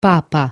爸爸。